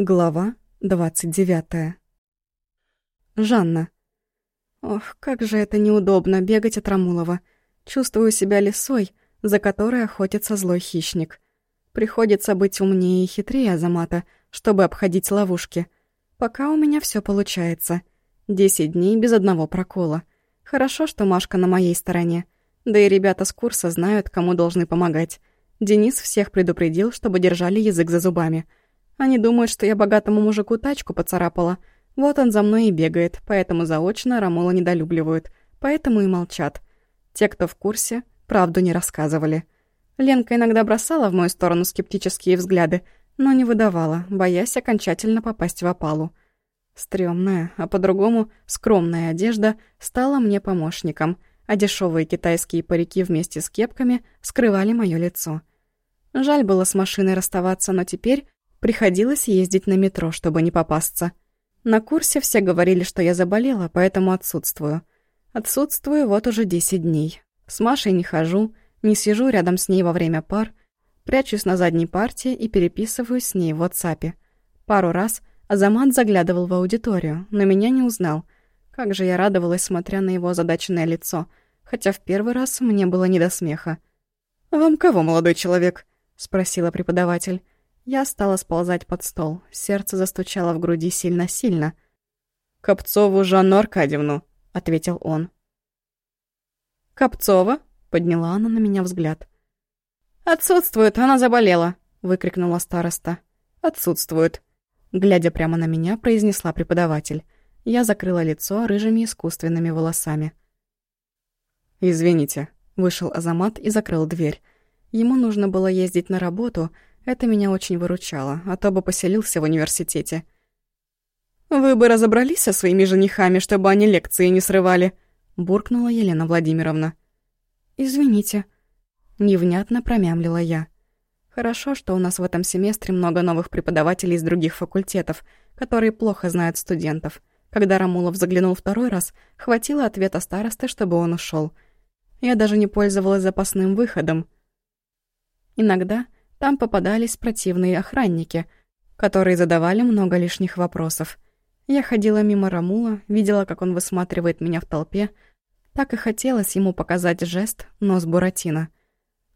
Глава 29. Жанна. Ох, как же это неудобно бегать от Рамулова. Чувствую себя лисой, за которой охотится злой хищник. Приходится быть умнее и хитрее Азамата, чтобы обходить ловушки. Пока у меня все получается. Десять дней без одного прокола. Хорошо, что Машка на моей стороне. Да и ребята с курса знают, кому должны помогать. Денис всех предупредил, чтобы держали язык за зубами — они думают, что я богатому мужику тачку поцарапала. Вот он за мной и бегает, поэтому заочно Рамола недолюбливают, поэтому и молчат. Те, кто в курсе, правду не рассказывали. Ленка иногда бросала в мою сторону скептические взгляды, но не выдавала, боясь окончательно попасть в опалу. Стрёмная, а по-другому скромная одежда стала мне помощником, а дешевые китайские парики вместе с кепками скрывали моё лицо. Жаль было с машиной расставаться, но теперь Приходилось ездить на метро, чтобы не попасться. На курсе все говорили, что я заболела, поэтому отсутствую. Отсутствую вот уже 10 дней. С Машей не хожу, не сижу рядом с ней во время пар, прячусь на задней парте и переписываюсь с ней в WhatsApp. Пару раз Азамат заглядывал в аудиторию, но меня не узнал. Как же я радовалась, смотря на его озадаченное лицо, хотя в первый раз мне было не до смеха. «Вам кого, молодой человек?» — спросила преподаватель. Я стала сползать под стол. Сердце застучало в груди сильно-сильно. «Копцову Жанну Аркадьевну», — ответил он. «Копцова?» — подняла она на меня взгляд. «Отсутствует, она заболела», — выкрикнула староста. «Отсутствует», — глядя прямо на меня, произнесла преподаватель. Я закрыла лицо рыжими искусственными волосами. «Извините», — вышел Азамат и закрыл дверь. Ему нужно было ездить на работу — это меня очень выручало, а то бы поселился в университете. «Вы бы разобрались со своими женихами, чтобы они лекции не срывали», — буркнула Елена Владимировна. «Извините», — невнятно промямлила я. «Хорошо, что у нас в этом семестре много новых преподавателей из других факультетов, которые плохо знают студентов. Когда Рамулов заглянул второй раз, хватило ответа старосты, чтобы он ушел. Я даже не пользовалась запасным выходом. Иногда там попадались противные охранники, которые задавали много лишних вопросов. Я ходила мимо Рамула, видела, как он высматривает меня в толпе. Так и хотелось ему показать жест «нос Буратино».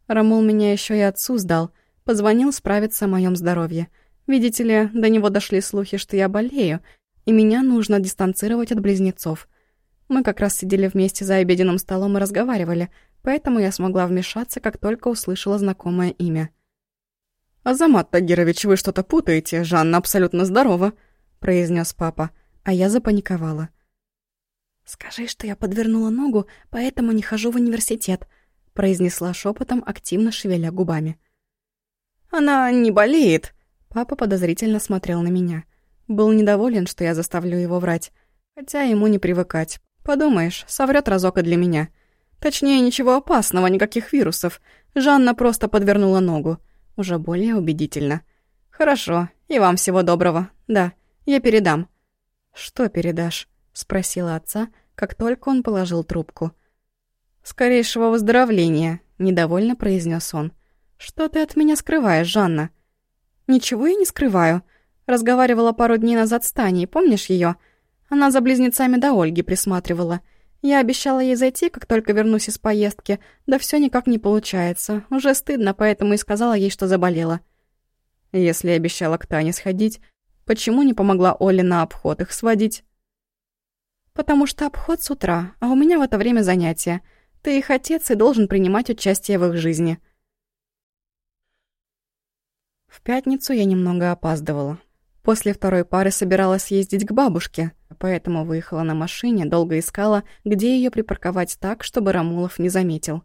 Рамул меня еще и отцу сдал, позвонил справиться о моем здоровье. Видите ли, до него дошли слухи, что я болею, и меня нужно дистанцировать от близнецов. Мы как раз сидели вместе за обеденным столом и разговаривали, поэтому я смогла вмешаться, как только услышала знакомое имя — «Азамат Тагирович, вы что-то путаете, Жанна абсолютно здорова», — произнес папа, а я запаниковала. «Скажи, что я подвернула ногу, поэтому не хожу в университет», — произнесла шепотом, активно шевеля губами. «Она не болеет», — папа подозрительно смотрел на меня. Был недоволен, что я заставлю его врать. Хотя ему не привыкать. Подумаешь, соврет разок и для меня. Точнее, ничего опасного, никаких вирусов. Жанна просто подвернула ногу уже более убедительно. «Хорошо, и вам всего доброго. Да, я передам». «Что передашь?» — спросила отца, как только он положил трубку. «Скорейшего выздоровления», — недовольно произнес он. «Что ты от меня скрываешь, Жанна?» «Ничего я не скрываю. Разговаривала пару дней назад с Таней, помнишь ее? Она за близнецами до Ольги присматривала. Я обещала ей зайти, как только вернусь из поездки, да все никак не получается. Уже стыдно, поэтому и сказала ей, что заболела. Если обещала к Тане сходить, почему не помогла Оле на обход их сводить? Потому что обход с утра, а у меня в это время занятия. Ты их отец и должен принимать участие в их жизни. В пятницу я немного опаздывала. После второй пары собиралась ездить к бабушке, поэтому выехала на машине, долго искала, где ее припарковать так, чтобы Рамулов не заметил.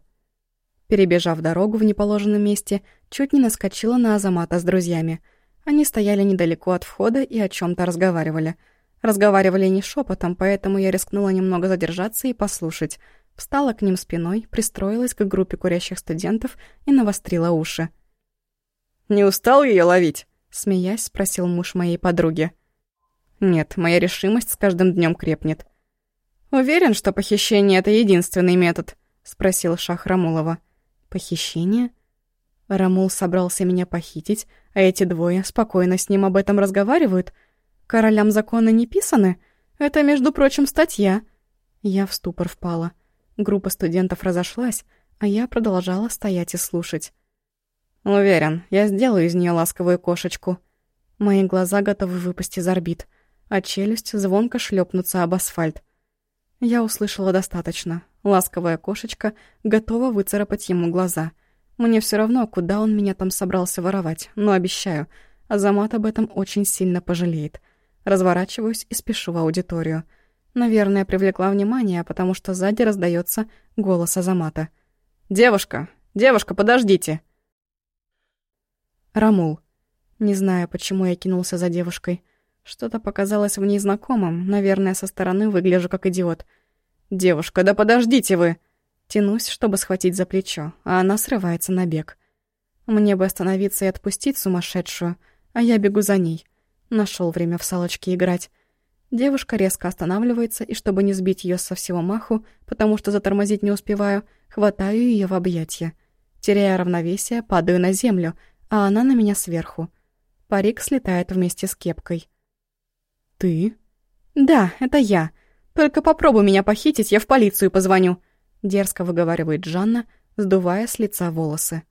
Перебежав дорогу в неположенном месте, чуть не наскочила на Азамата с друзьями. Они стояли недалеко от входа и о чем то разговаривали. Разговаривали не шепотом, поэтому я рискнула немного задержаться и послушать. Встала к ним спиной, пристроилась к группе курящих студентов и навострила уши. «Не устал ее ловить?» Смеясь, спросил муж моей подруги. Нет, моя решимость с каждым днем крепнет. «Уверен, что похищение — это единственный метод?» — спросил Шах Рамулова. «Похищение?» Рамул собрался меня похитить, а эти двое спокойно с ним об этом разговаривают. Королям законы не писаны? Это, между прочим, статья. Я в ступор впала. Группа студентов разошлась, а я продолжала стоять и слушать. «Уверен, я сделаю из нее ласковую кошечку». Мои глаза готовы выпасть из орбит, а челюсть звонко шлепнуться об асфальт. Я услышала достаточно. Ласковая кошечка готова выцарапать ему глаза. Мне все равно, куда он меня там собрался воровать, но обещаю, Азамат об этом очень сильно пожалеет. Разворачиваюсь и спешу в аудиторию. Наверное, привлекла внимание, потому что сзади раздается голос Азамата. «Девушка! Девушка, подождите!» Рамул. Не знаю, почему я кинулся за девушкой. Что-то показалось в ней знакомым, наверное, со стороны выгляжу как идиот. «Девушка, да подождите вы!» Тянусь, чтобы схватить за плечо, а она срывается на бег. Мне бы остановиться и отпустить сумасшедшую, а я бегу за ней. Нашел время в салочки играть. Девушка резко останавливается, и чтобы не сбить ее со всего маху, потому что затормозить не успеваю, хватаю ее в объятия. Теряя равновесие, падаю на землю, а она на меня сверху. Парик слетает вместе с кепкой. «Ты?» «Да, это я. Только попробуй меня похитить, я в полицию позвоню», — дерзко выговаривает Жанна, сдувая с лица волосы.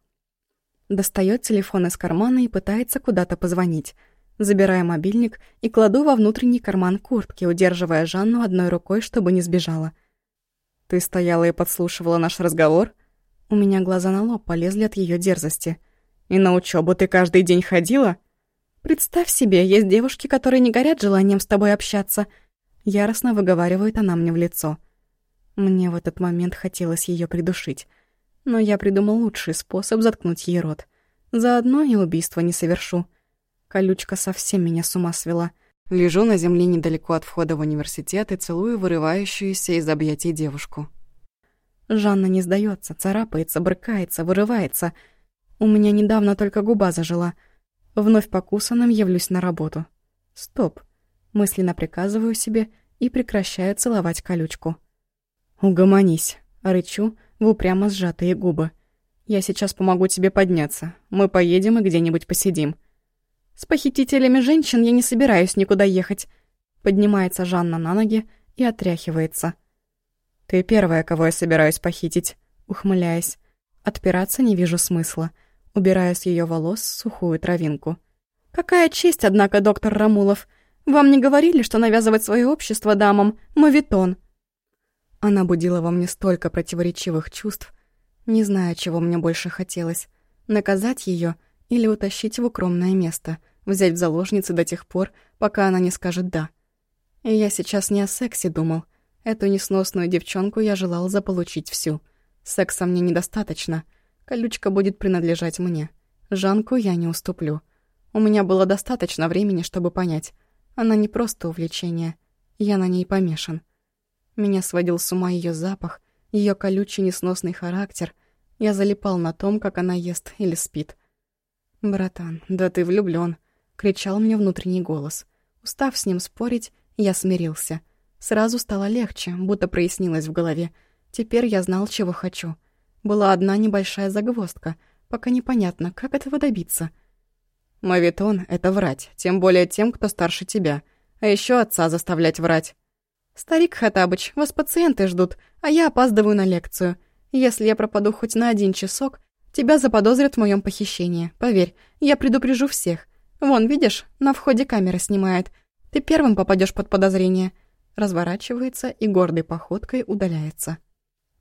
Достает телефон из кармана и пытается куда-то позвонить. Забираю мобильник и кладу во внутренний карман куртки, удерживая Жанну одной рукой, чтобы не сбежала. «Ты стояла и подслушивала наш разговор?» У меня глаза на лоб полезли от ее дерзости. «И на учебу ты каждый день ходила?» «Представь себе, есть девушки, которые не горят желанием с тобой общаться», Яростно выговаривает она мне в лицо. Мне в этот момент хотелось ее придушить. Но я придумал лучший способ заткнуть ей рот. Заодно и убийство не совершу. Колючка совсем меня с ума свела. Лежу на земле недалеко от входа в университет и целую вырывающуюся из объятий девушку. Жанна не сдается, царапается, брыкается, вырывается. У меня недавно только губа зажила. Вновь покусанным явлюсь на работу. Стоп. Мысленно приказываю себе и прекращаю целовать колючку. «Угомонись», — рычу в упрямо сжатые губы. «Я сейчас помогу тебе подняться. Мы поедем и где-нибудь посидим». «С похитителями женщин я не собираюсь никуда ехать». Поднимается Жанна на ноги и отряхивается. «Ты первая, кого я собираюсь похитить», — ухмыляясь. Отпираться не вижу смысла. Убираю с ее волос сухую травинку. «Какая честь, однако, доктор Рамулов. Вам не говорили, что навязывать свое общество дамам — мавитон?» Она будила во мне столько противоречивых чувств, не зная, чего мне больше хотелось. Наказать ее или утащить в укромное место, взять в заложницы до тех пор, пока она не скажет «да». И я сейчас не о сексе думал. Эту несносную девчонку я желал заполучить всю. Секса мне недостаточно. Колючка будет принадлежать мне. Жанку я не уступлю. У меня было достаточно времени, чтобы понять — она не просто увлечение, я на ней помешан. Меня сводил с ума ее запах, ее колючий несносный характер. Я залипал на том, как она ест или спит. «Братан, да ты влюблён», — кричал мне внутренний голос. Устав с ним спорить, я смирился. Сразу стало легче, будто прояснилось в голове. Теперь я знал, чего хочу. Была одна небольшая загвоздка, пока непонятно, как этого добиться — Мавитон — это врать, тем более тем, кто старше тебя. А еще отца заставлять врать. «Старик Хатабыч, вас пациенты ждут, а я опаздываю на лекцию. Если я пропаду хоть на один часок, тебя заподозрят в моем похищении. Поверь, я предупрежу всех. Вон, видишь, на входе камера снимает. Ты первым попадешь под подозрение». Разворачивается и гордой походкой удаляется.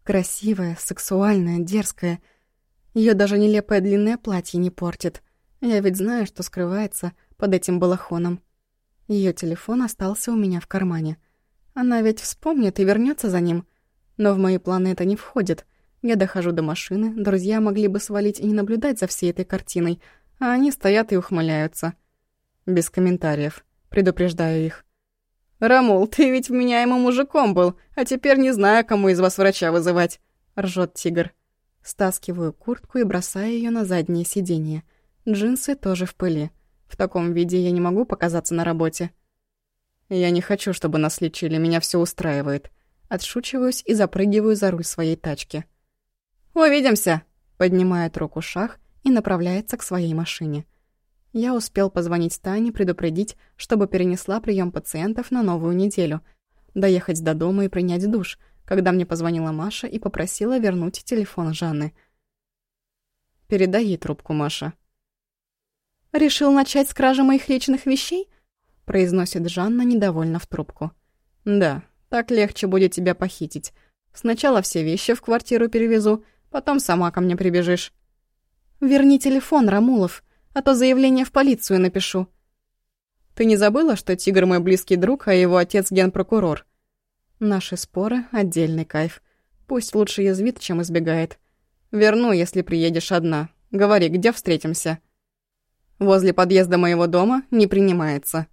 Красивая, сексуальная, дерзкая. Ее даже нелепое длинное платье не портит. Я ведь знаю, что скрывается под этим балахоном. Ее телефон остался у меня в кармане. Она ведь вспомнит и вернется за ним. Но в мои планы это не входит. Я дохожу до машины, друзья могли бы свалить и не наблюдать за всей этой картиной, а они стоят и ухмыляются. Без комментариев. Предупреждаю их. «Рамул, ты ведь вменяемым мужиком был, а теперь не знаю, кому из вас врача вызывать», — ржет тигр. Стаскиваю куртку и бросаю ее на заднее сиденье — Джинсы тоже в пыли. В таком виде я не могу показаться на работе. Я не хочу, чтобы нас лечили, меня все устраивает. Отшучиваюсь и запрыгиваю за руль своей тачки. «Увидимся!» — поднимает руку Шах и направляется к своей машине. Я успел позвонить Тане, предупредить, чтобы перенесла прием пациентов на новую неделю, доехать до дома и принять душ, когда мне позвонила Маша и попросила вернуть телефон Жанны. «Передай ей трубку, Маша». «Решил начать с кражи моих личных вещей?» произносит Жанна недовольно в трубку. «Да, так легче будет тебя похитить. Сначала все вещи в квартиру перевезу, потом сама ко мне прибежишь». «Верни телефон, Рамулов, а то заявление в полицию напишу». «Ты не забыла, что Тигр мой близкий друг, а его отец генпрокурор?» Наши споры — отдельный кайф. Пусть лучше язвит, чем избегает. Верну, если приедешь одна. Говори, где встретимся?» «Возле подъезда моего дома не принимается».